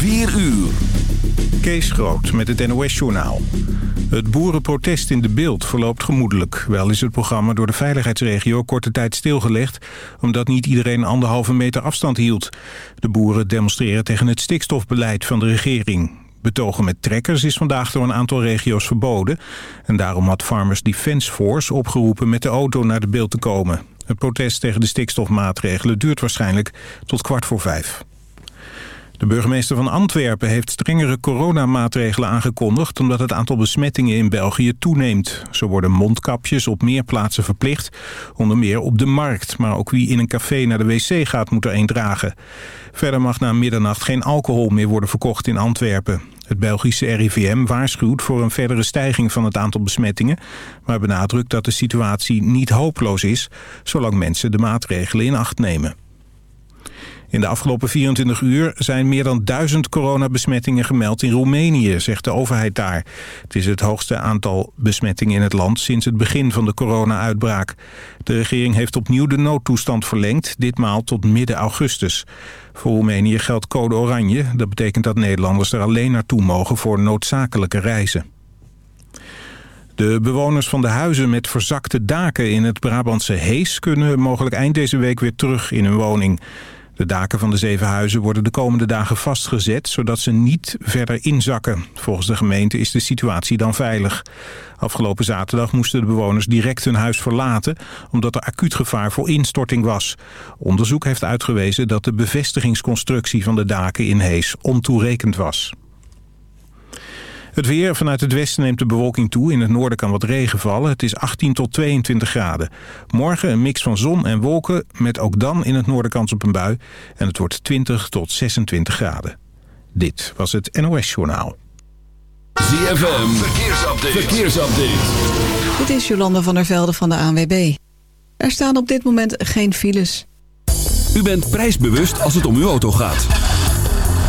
4 uur. Kees Groot met het NOS-journaal. Het boerenprotest in de beeld verloopt gemoedelijk. Wel is het programma door de veiligheidsregio korte tijd stilgelegd... omdat niet iedereen anderhalve meter afstand hield. De boeren demonstreren tegen het stikstofbeleid van de regering. Betogen met trekkers is vandaag door een aantal regio's verboden. En daarom had Farmers Defence Force opgeroepen met de auto naar de beeld te komen. Het protest tegen de stikstofmaatregelen duurt waarschijnlijk tot kwart voor vijf. De burgemeester van Antwerpen heeft strengere coronamaatregelen aangekondigd... omdat het aantal besmettingen in België toeneemt. Zo worden mondkapjes op meer plaatsen verplicht, onder meer op de markt. Maar ook wie in een café naar de wc gaat moet er een dragen. Verder mag na middernacht geen alcohol meer worden verkocht in Antwerpen. Het Belgische RIVM waarschuwt voor een verdere stijging van het aantal besmettingen... maar benadrukt dat de situatie niet hopeloos is... zolang mensen de maatregelen in acht nemen. In de afgelopen 24 uur zijn meer dan duizend coronabesmettingen gemeld in Roemenië, zegt de overheid daar. Het is het hoogste aantal besmettingen in het land sinds het begin van de corona-uitbraak. De regering heeft opnieuw de noodtoestand verlengd, ditmaal tot midden augustus. Voor Roemenië geldt code oranje. Dat betekent dat Nederlanders er alleen naartoe mogen voor noodzakelijke reizen. De bewoners van de huizen met verzakte daken in het Brabantse Hees... kunnen mogelijk eind deze week weer terug in hun woning. De daken van de zeven huizen worden de komende dagen vastgezet... zodat ze niet verder inzakken. Volgens de gemeente is de situatie dan veilig. Afgelopen zaterdag moesten de bewoners direct hun huis verlaten... omdat er acuut gevaar voor instorting was. Onderzoek heeft uitgewezen dat de bevestigingsconstructie van de daken in Hees ontoerekend was. Het weer vanuit het westen neemt de bewolking toe. In het noorden kan wat regen vallen. Het is 18 tot 22 graden. Morgen een mix van zon en wolken met ook dan in het noorden kans op een bui. En het wordt 20 tot 26 graden. Dit was het NOS Journaal. ZFM, verkeersupdate. verkeersupdate. Dit is Jolanda van der Velde van de ANWB. Er staan op dit moment geen files. U bent prijsbewust als het om uw auto gaat.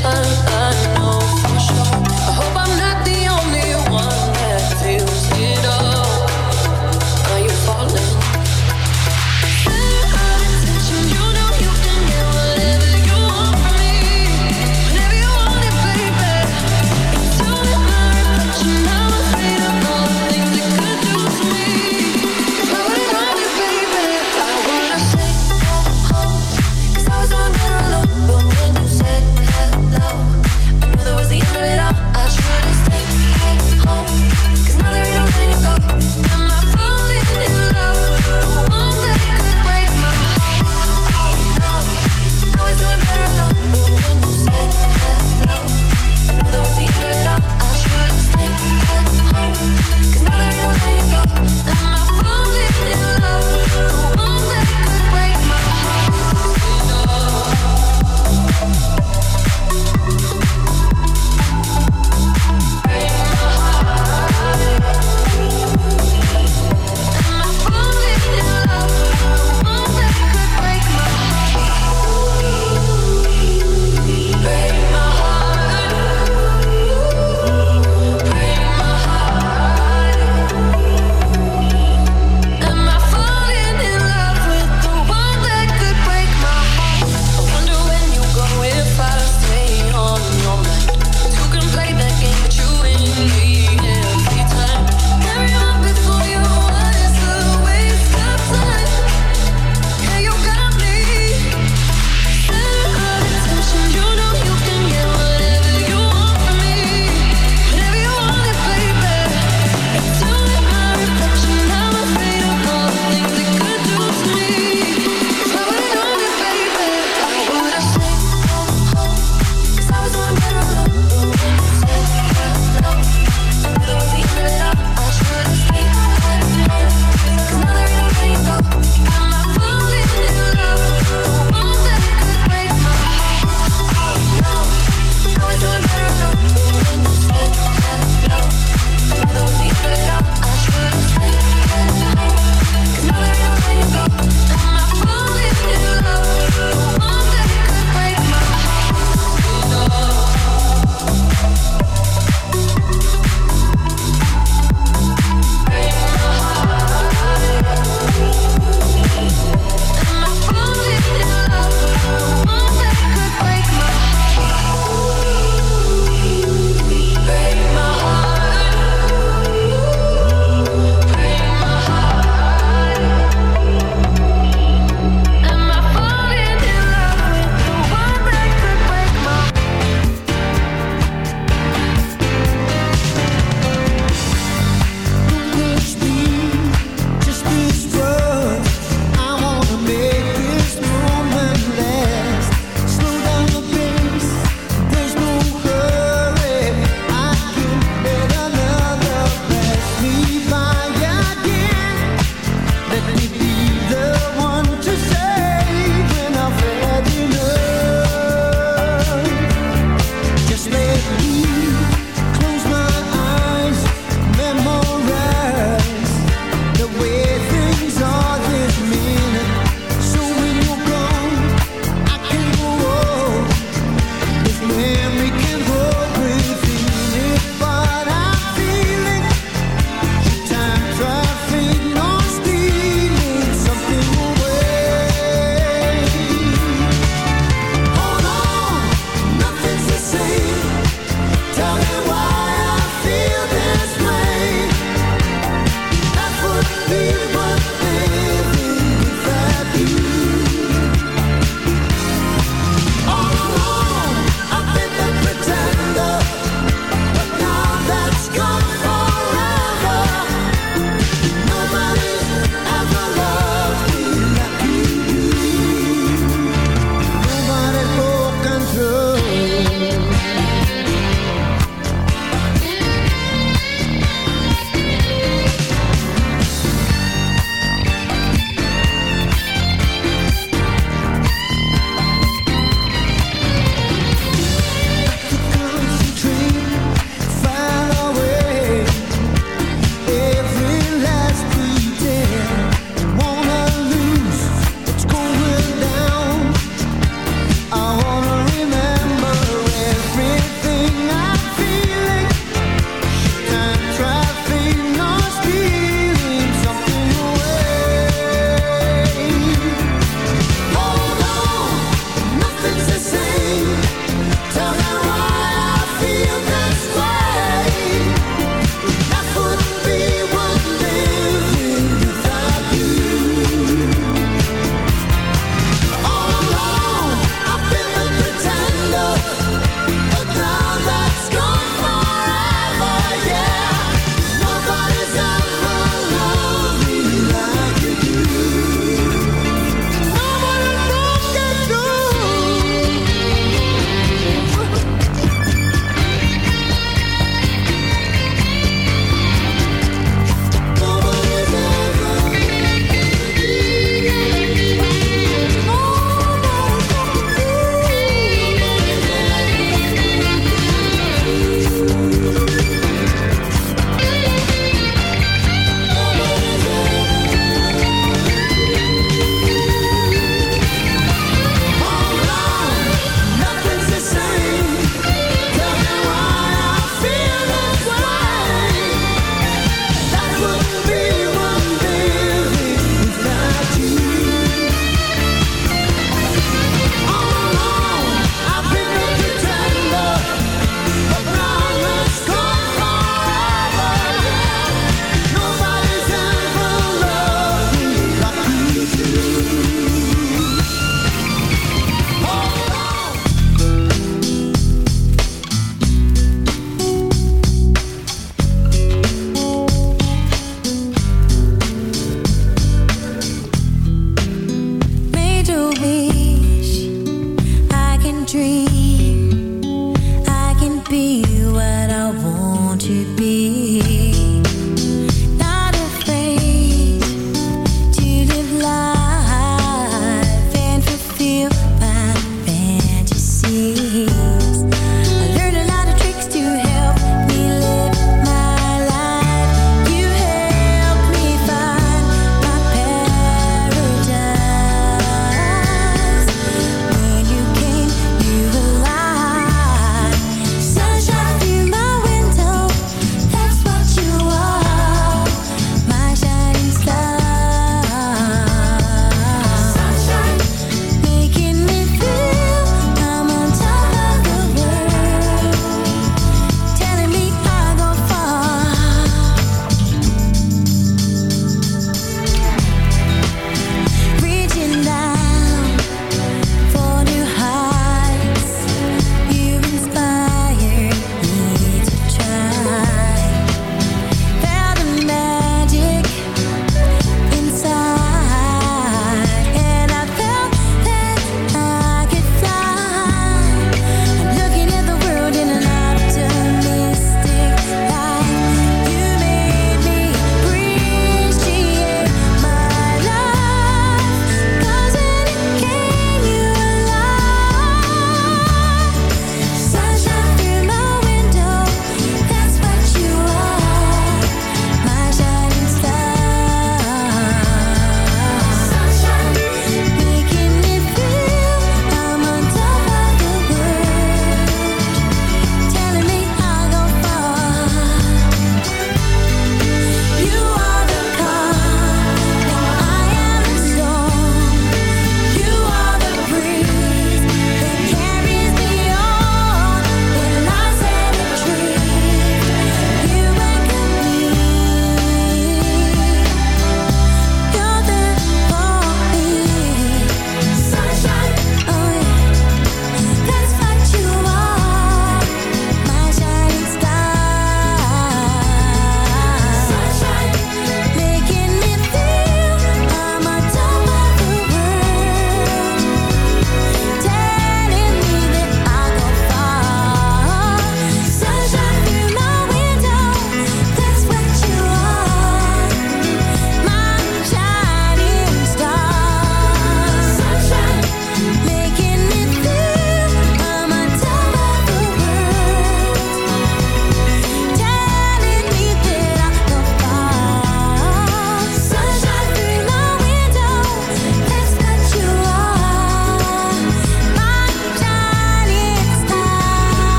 time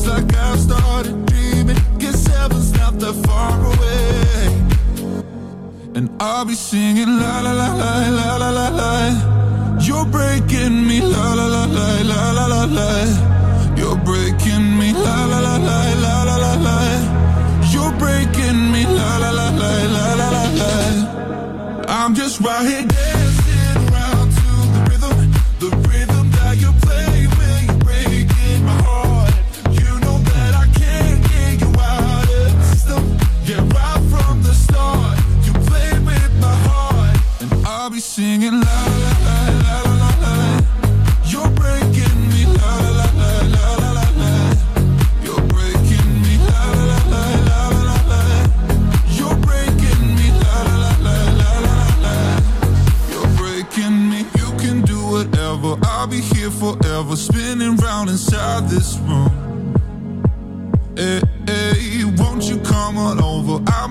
it's like I've started dreaming. Guess heaven's not that far away. And I'll be singing la la la la la la la la. You're breaking me la la la la la la la la. You're breaking me la la la la la la la la. You're breaking me la la la la la la la la. I'm just right here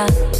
Yeah.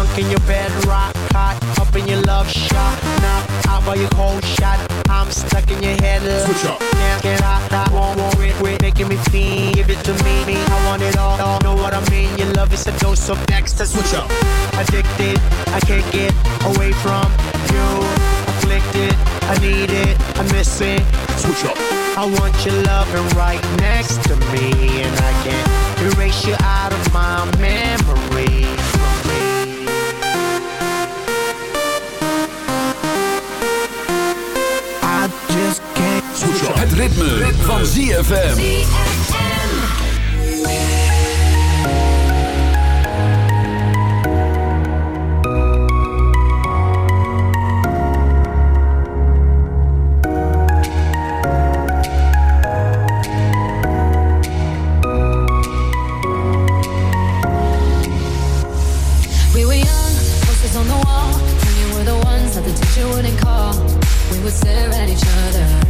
Sunk in your bed, rock hot, up in your love shot. Knock out by your cold shot. I'm stuck in your head. Switch up. Can't get out, I won't worry, quit making me feel. Give it to me, me. I want it all. all. Know what I mean? Your love is a dose of next. Switch up. Addicted, I can't get away from you. Afflicted, I need it, I miss it. Switch up. I want your loving right next to me, and I can't erase you out of my memory. Up. Het ritme, van ZFM. We were young, posters on the wall. We were the ones that the teacher wouldn't call. We would stare at each other,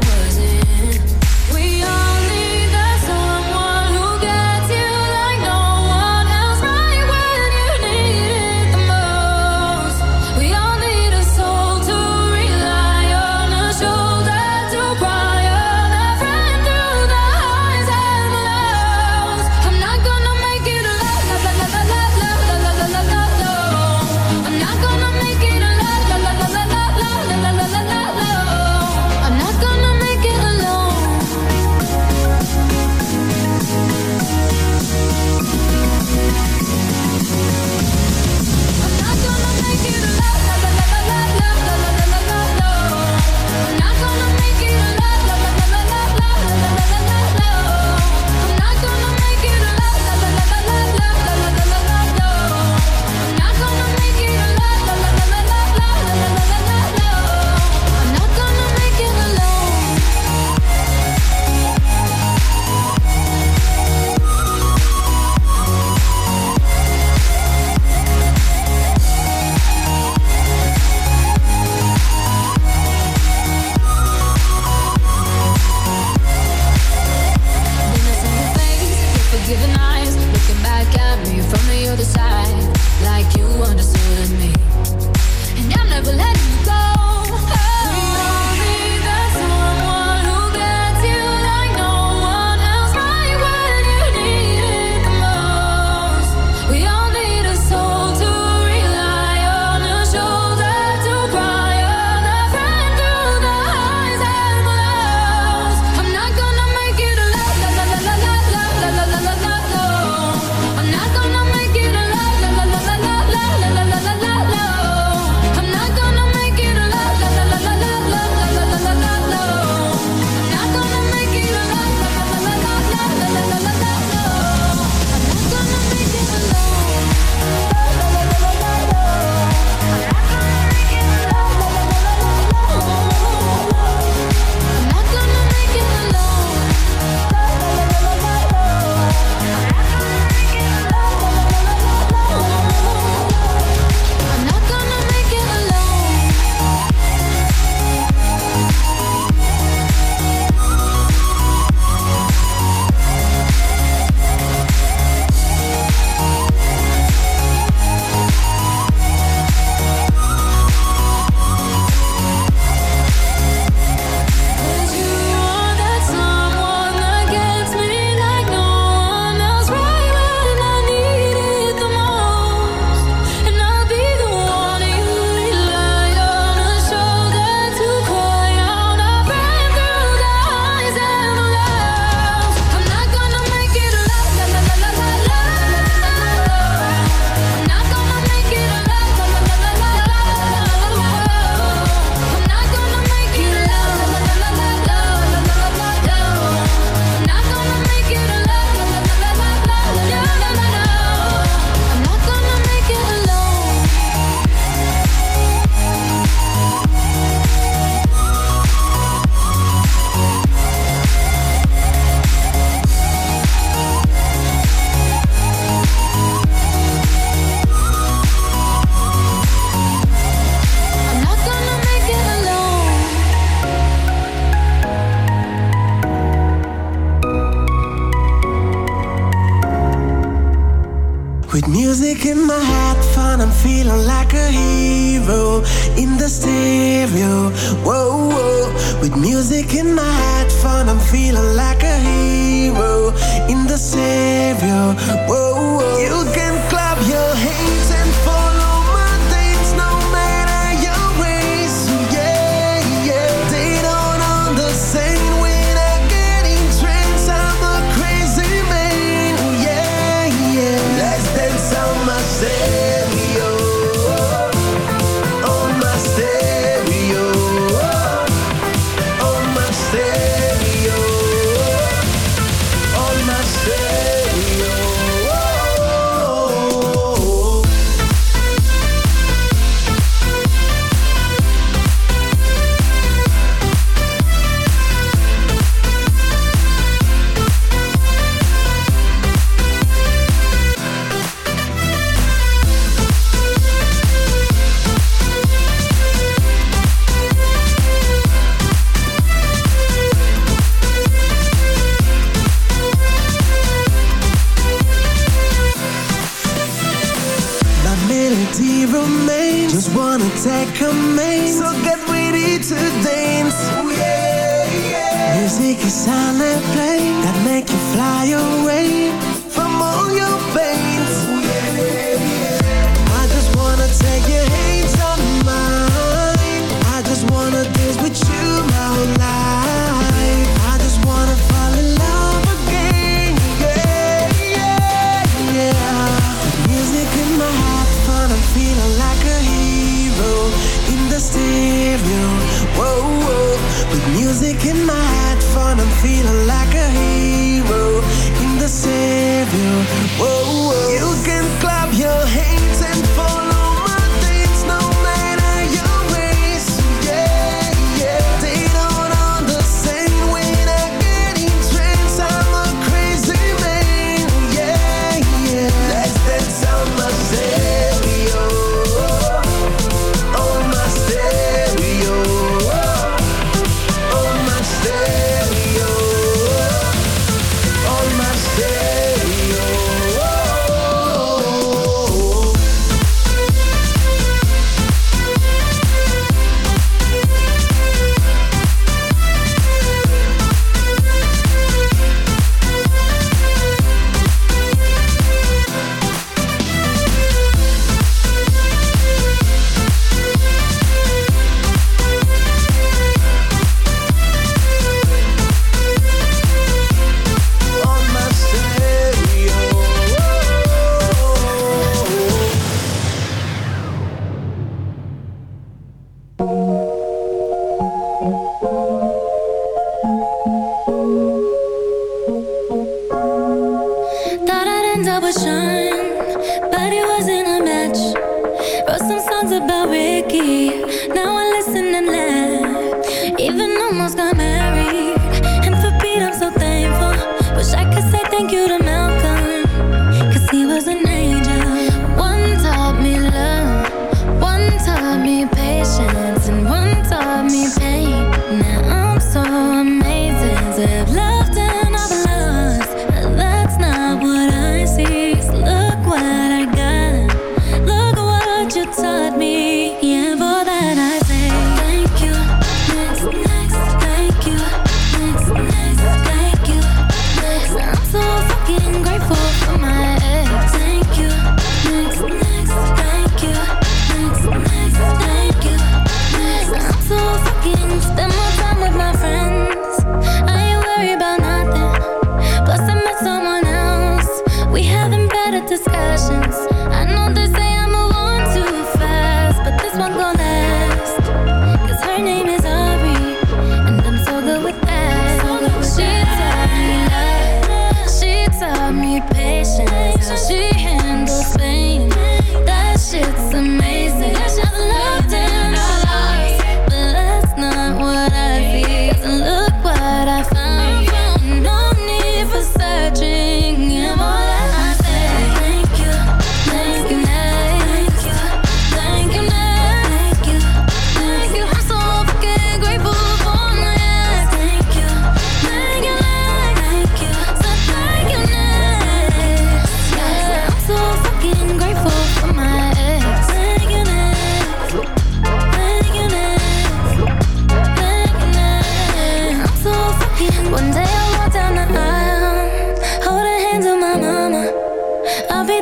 fire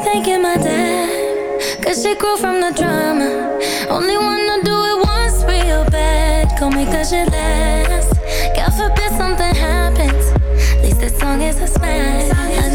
thanking my dad. Cause she grew from the drama. Only wanna do it once real bad Go make cause shit last. God forbid something happens. At least as long as I smash.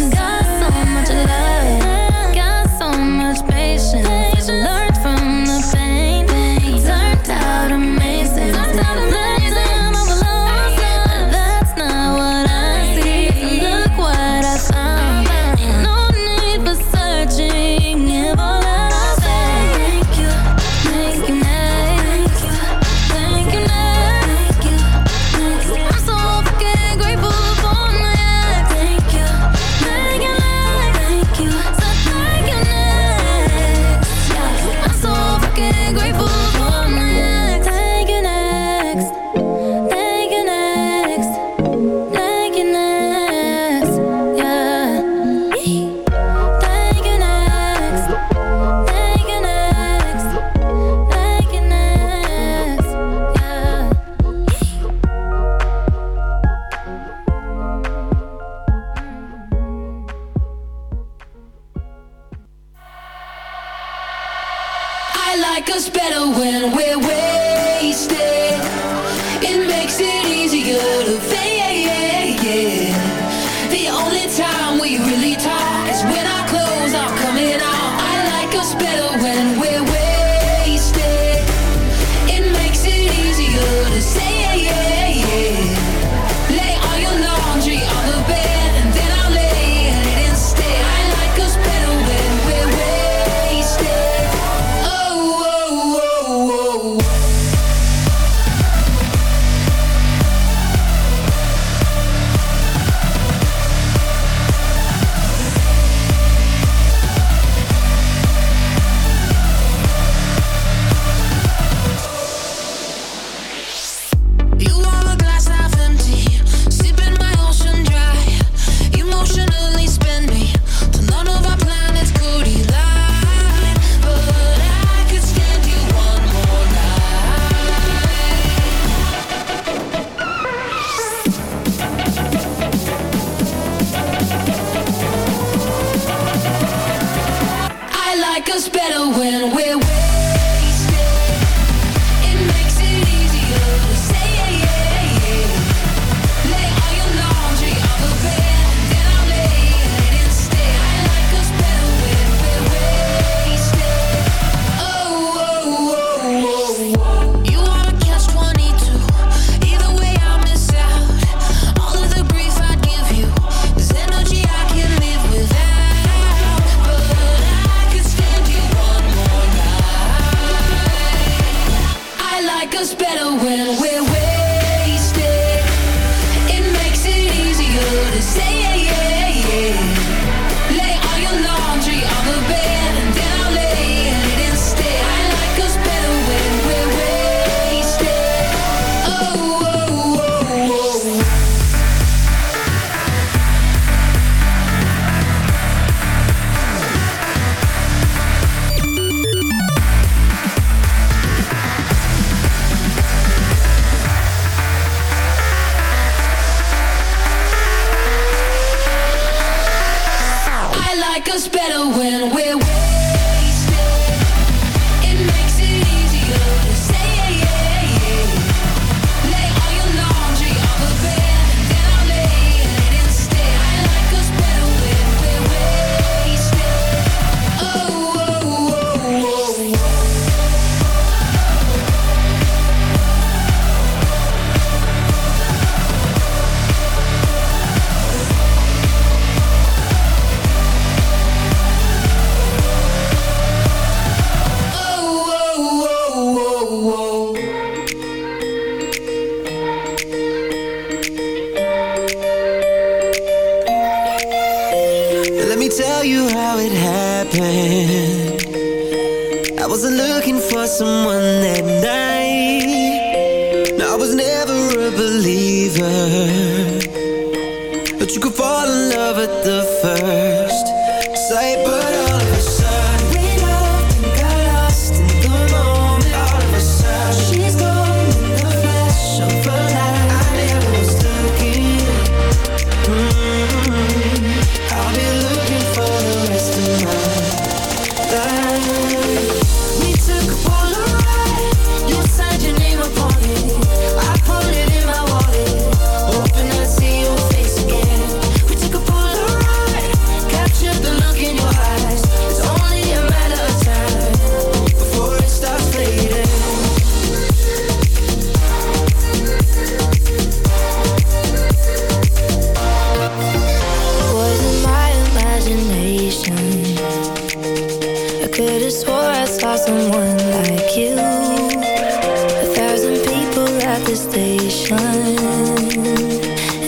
the station.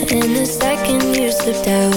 In the second, you slipped out.